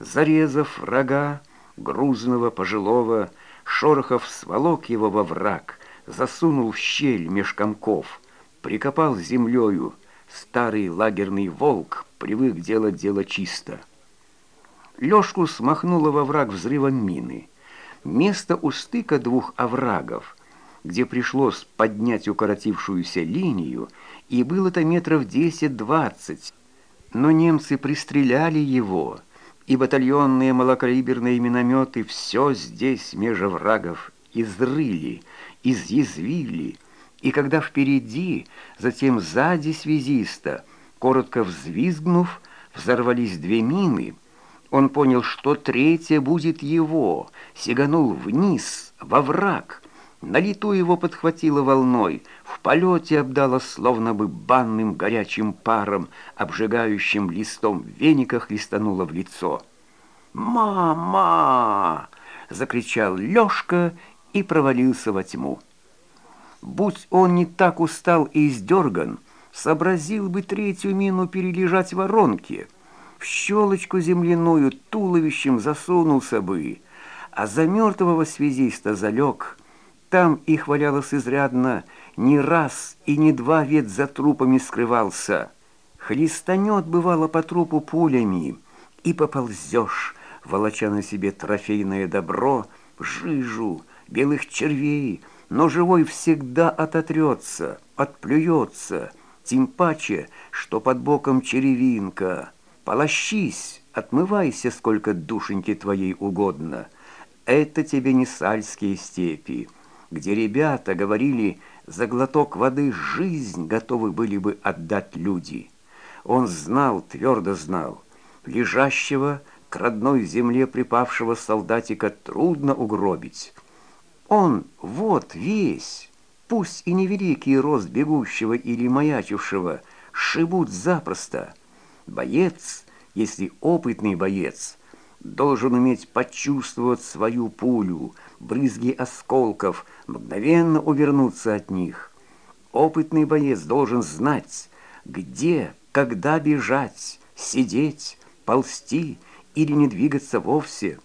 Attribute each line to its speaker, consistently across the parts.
Speaker 1: Зарезав врага, грузного, пожилого, Шорохов сволок его во враг, засунул в щель меж комков, прикопал землею. Старый лагерный волк привык делать дело чисто. Лёшку смахнуло во враг взрывом мины. Место у стыка двух оврагов, где пришлось поднять укоротившуюся линию, и было-то метров десять-двадцать. Но немцы пристреляли его, и батальонные малокалиберные минометы все здесь меж оврагов изрыли, изъязвили, и когда впереди, затем сзади связиста, коротко взвизгнув, взорвались две мины, он понял, что третья будет его, сиганул вниз, во враг. На лету его подхватило волной, в полете обдало словно бы банным горячим паром, обжигающим листом веника хлестануло в лицо. «Мама!» — закричал Лёшка и провалился во тьму. Будь он не так устал и издерган, сообразил бы третью мину перележать в воронке, в щелочку земляную туловищем засунулся бы, а за мертвого связиста залег. Там их валялось изрядно, не раз и не два вет за трупами скрывался. Хлестанет, бывало, по трупу пулями, и поползешь, волоча на себе трофейное добро, жижу, белых червей, но живой всегда ототрется, отплюется, тем паче, что под боком черевинка. Полощись, отмывайся, сколько душеньки твоей угодно. Это тебе не сальские степи, где ребята говорили, за глоток воды жизнь готовы были бы отдать люди. Он знал, твердо знал, лежащего к родной земле припавшего солдатика трудно угробить, он вот весь, пусть и невеликий рост бегущего или маячившего, шибут запросто. Боец, если опытный боец, должен уметь почувствовать свою пулю, брызги осколков, мгновенно увернуться от них. Опытный боец должен знать, где, когда бежать, сидеть, ползти или не двигаться вовсе,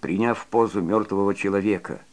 Speaker 1: приняв позу мертвого человека –